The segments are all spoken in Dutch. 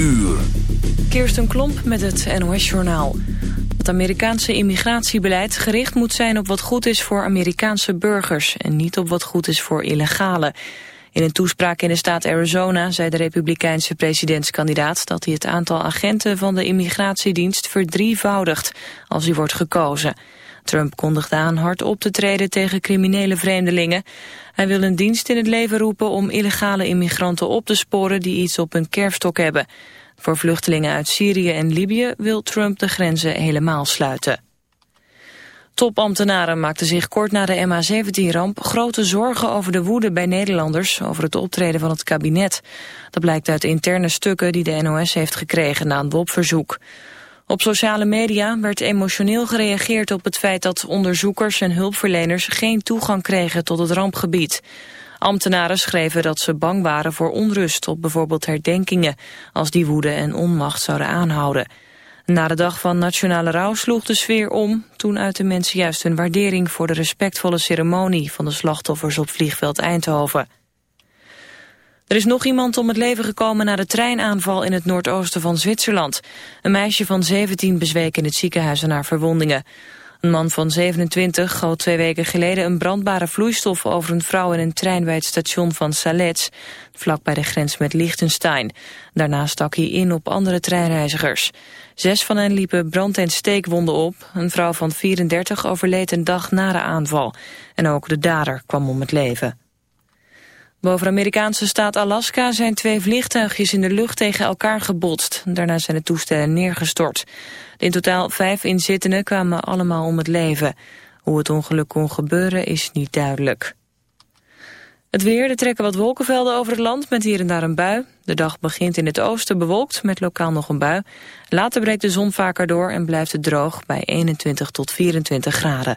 uur. Kirsten Klomp met het NOS-journaal. Het Amerikaanse immigratiebeleid gericht moet zijn op wat goed is voor Amerikaanse burgers... en niet op wat goed is voor illegalen. In een toespraak in de staat Arizona zei de republikeinse presidentskandidaat... dat hij het aantal agenten van de immigratiedienst verdrievoudigt als hij wordt gekozen... Trump kondigde aan hard op te treden tegen criminele vreemdelingen. Hij wil een dienst in het leven roepen om illegale immigranten op te sporen die iets op hun kerfstok hebben. Voor vluchtelingen uit Syrië en Libië wil Trump de grenzen helemaal sluiten. Topambtenaren maakten zich kort na de MH17-ramp grote zorgen over de woede bij Nederlanders over het optreden van het kabinet. Dat blijkt uit interne stukken die de NOS heeft gekregen na een WOP-verzoek. Op sociale media werd emotioneel gereageerd op het feit dat onderzoekers en hulpverleners geen toegang kregen tot het rampgebied. Ambtenaren schreven dat ze bang waren voor onrust op bijvoorbeeld herdenkingen, als die woede en onmacht zouden aanhouden. Na de dag van nationale rouw sloeg de sfeer om, toen uiten mensen juist hun waardering voor de respectvolle ceremonie van de slachtoffers op vliegveld Eindhoven. Er is nog iemand om het leven gekomen na de treinaanval in het noordoosten van Zwitserland. Een meisje van 17 bezweek in het ziekenhuis aan haar verwondingen. Een man van 27 goot twee weken geleden een brandbare vloeistof over een vrouw in een trein bij het station van Salets, vlak bij de grens met Liechtenstein. Daarna stak hij in op andere treinreizigers. Zes van hen liepen brand- en steekwonden op. Een vrouw van 34 overleed een dag na de aanval. En ook de dader kwam om het leven. Boven Amerikaanse staat Alaska zijn twee vliegtuigjes in de lucht tegen elkaar gebotst. Daarna zijn de toestellen neergestort. De in totaal vijf inzittenden kwamen allemaal om het leven. Hoe het ongeluk kon gebeuren is niet duidelijk. Het weer, er trekken wat wolkenvelden over het land met hier en daar een bui. De dag begint in het oosten bewolkt met lokaal nog een bui. Later breekt de zon vaker door en blijft het droog bij 21 tot 24 graden.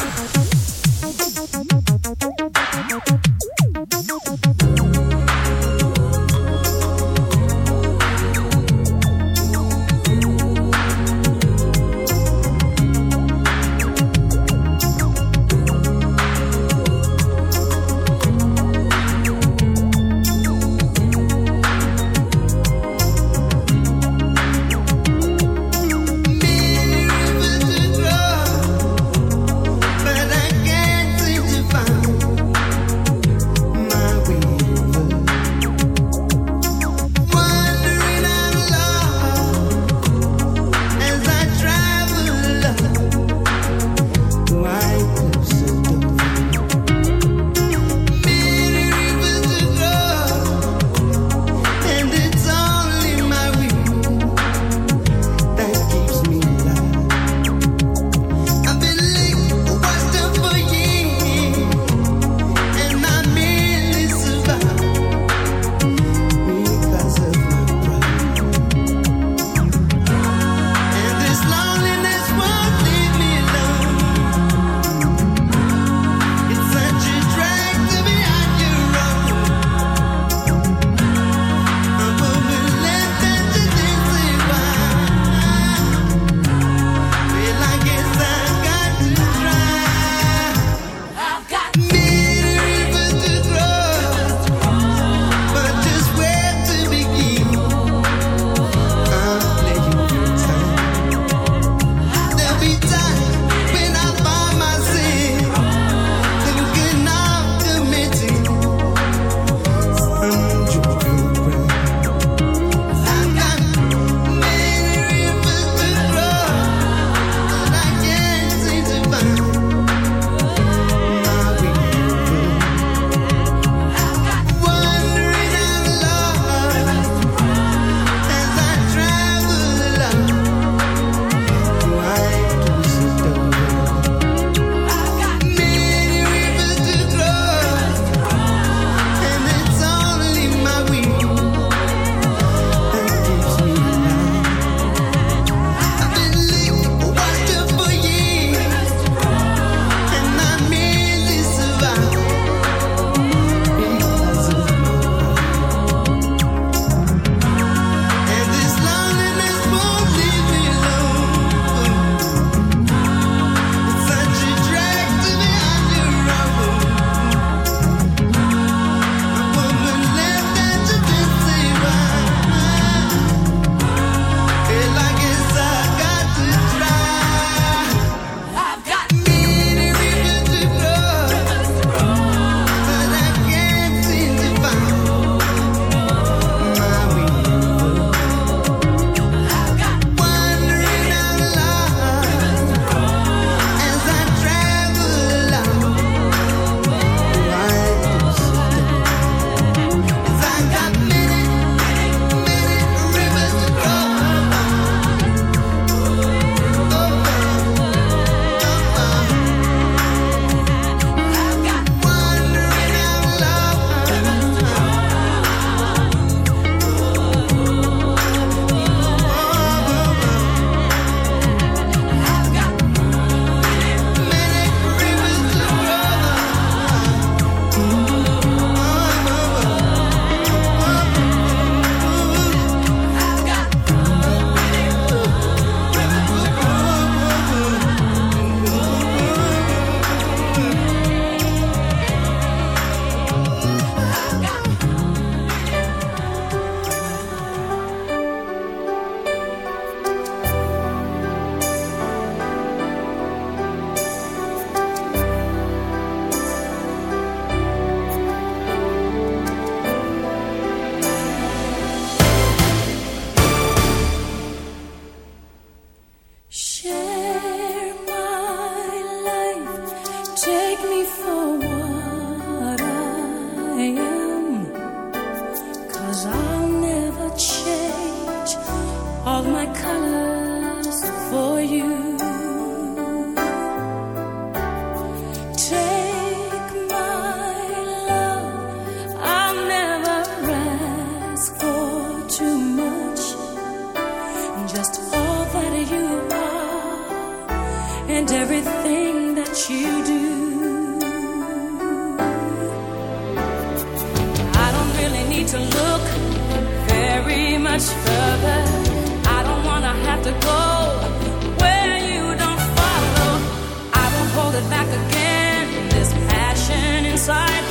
inside.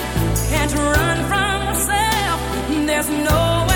Can't run from myself. There's no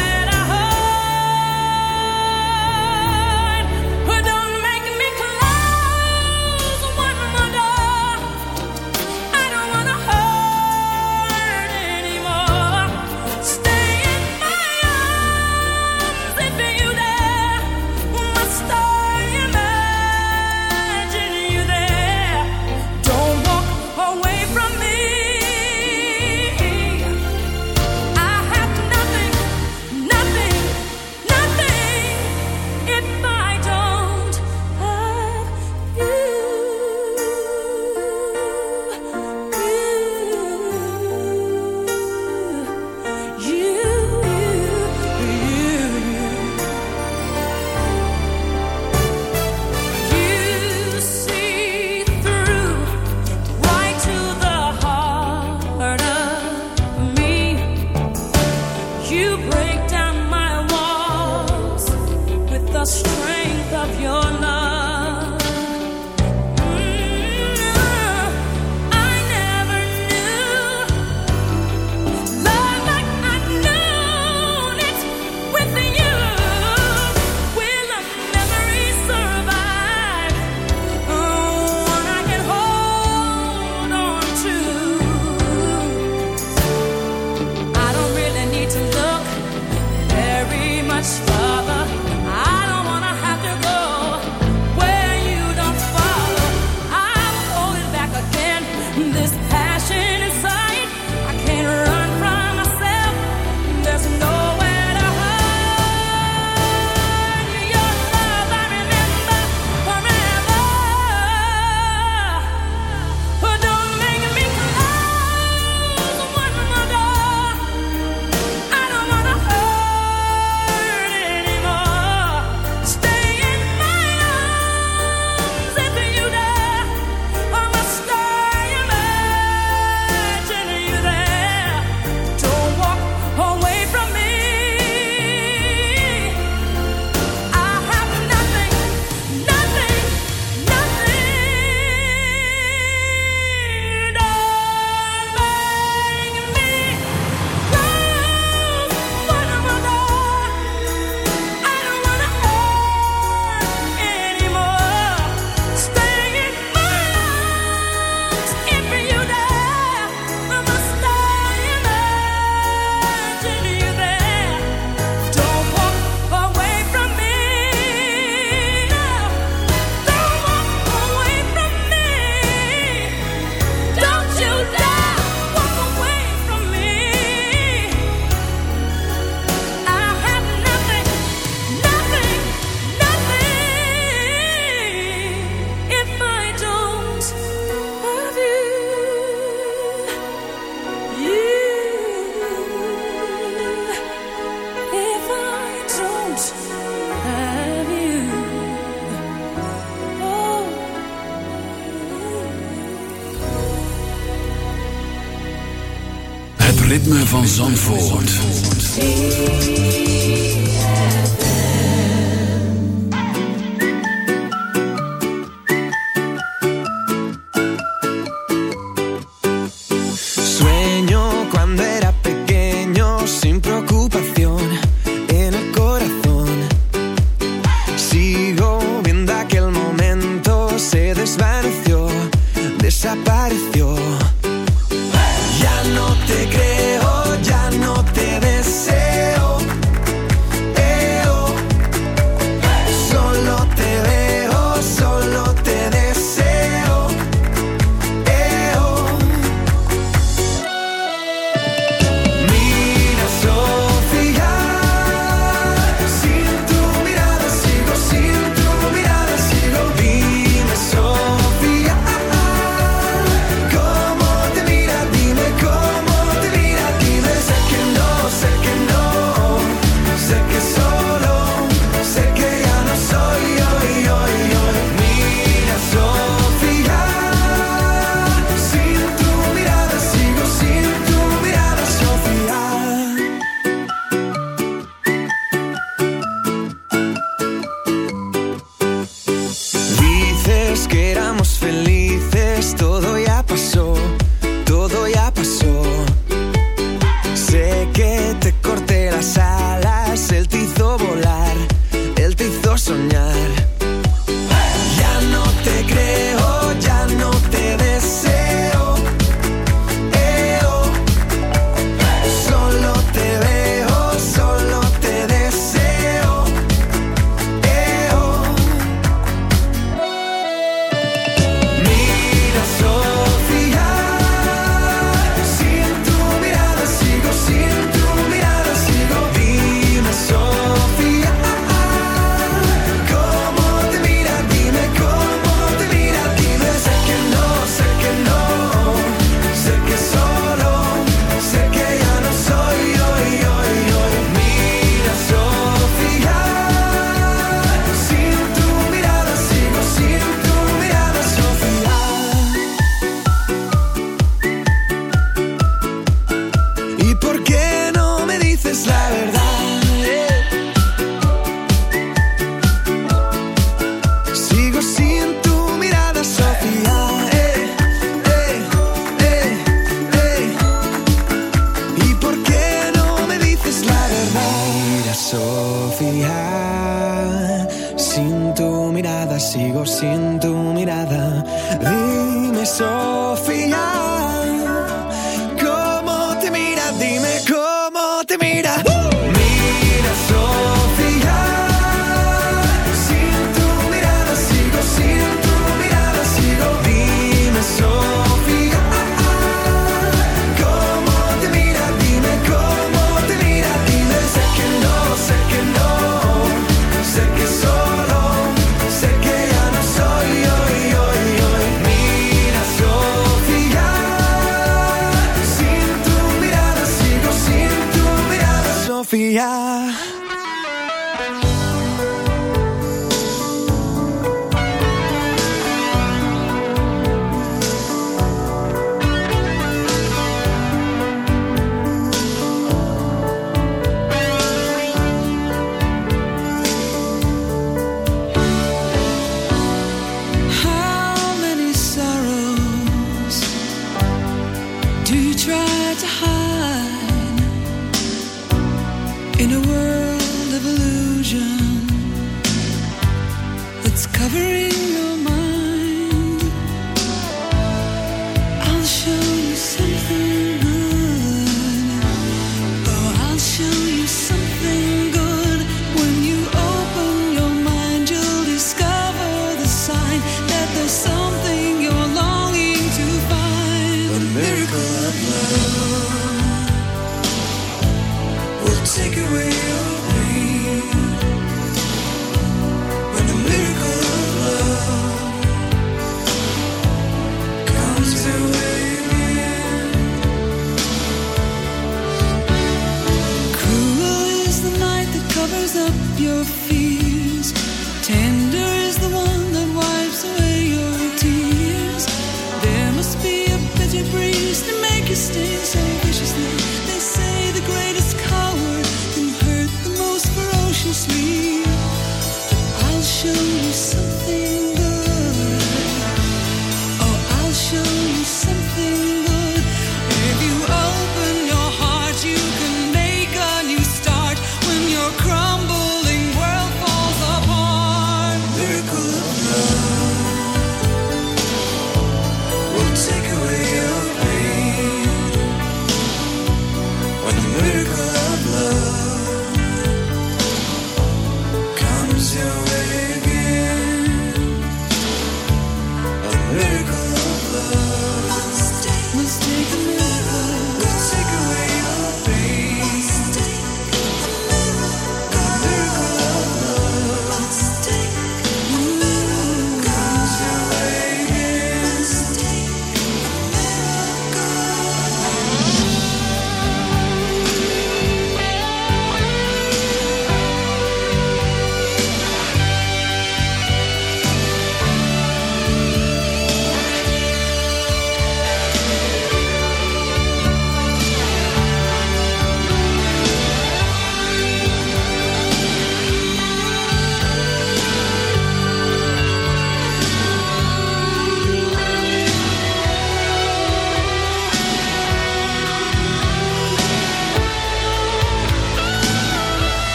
Zandvoort.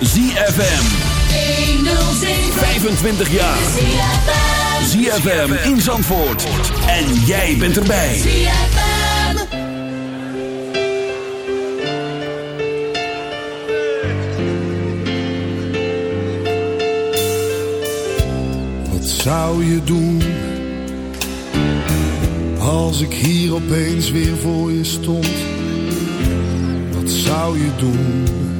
ZFM. 25 jaar. ZFM in Zandvoort. En jij bent erbij. ZFM. Wat zou je doen? Als ik hier opeens weer voor je stond. Wat zou je doen?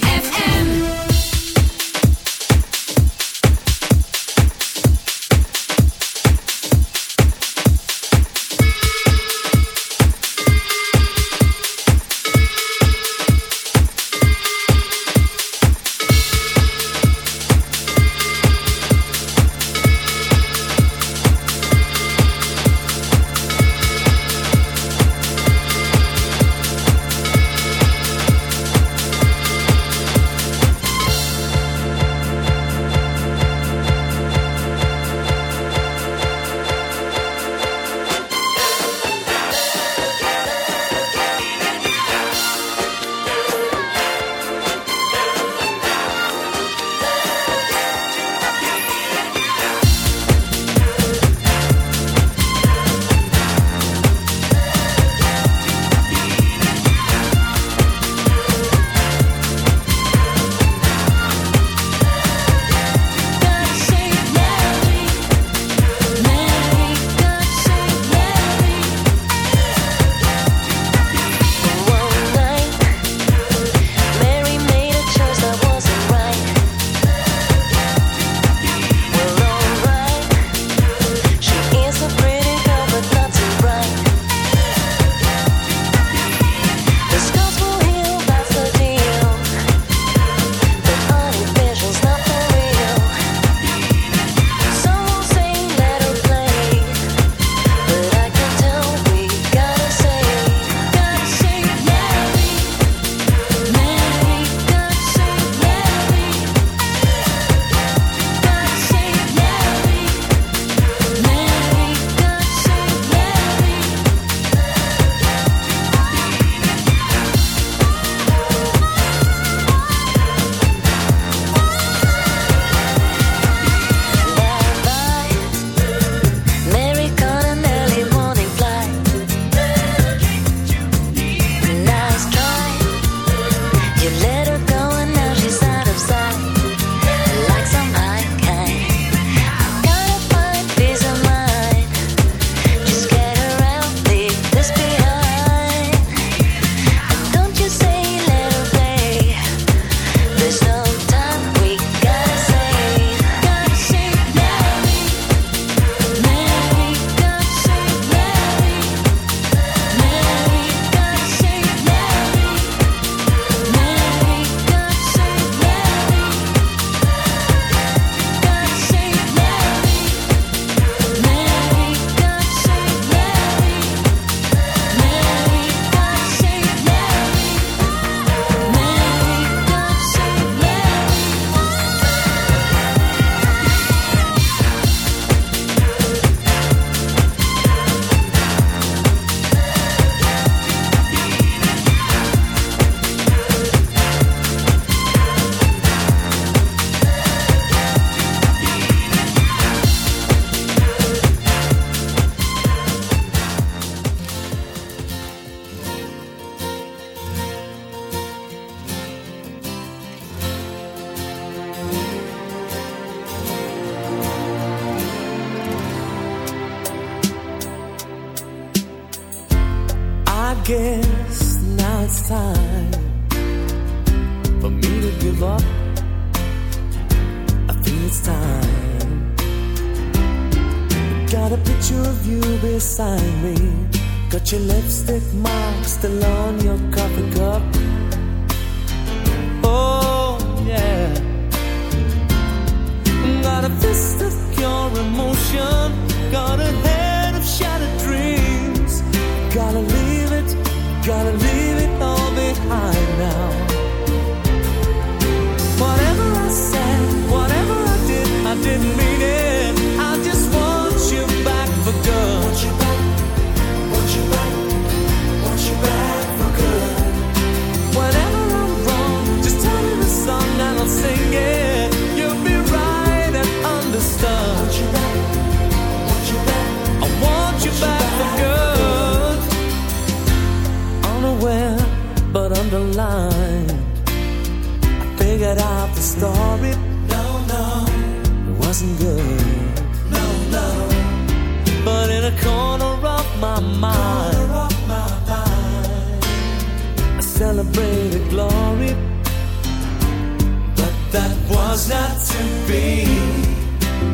ours not to be.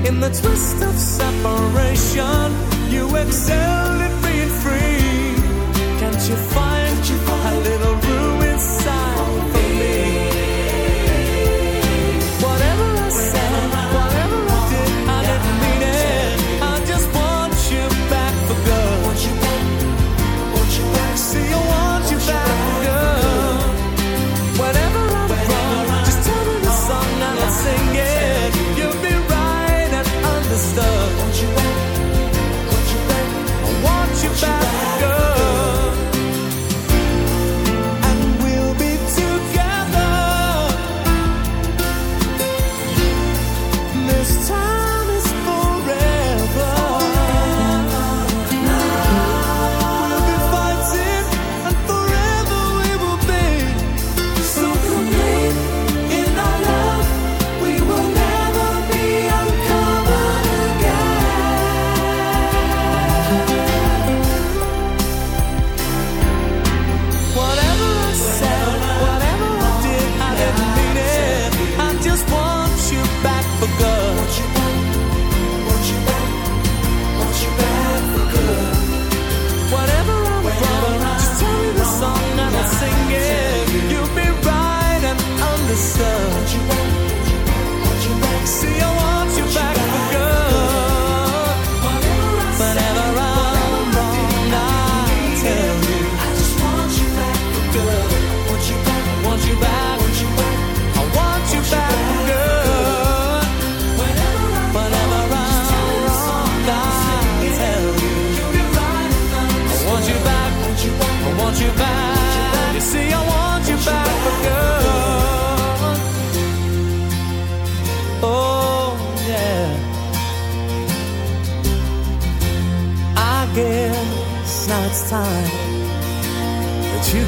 In the twist of separation, you excelled at being free. Can't you find?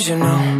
Sometimes, you know.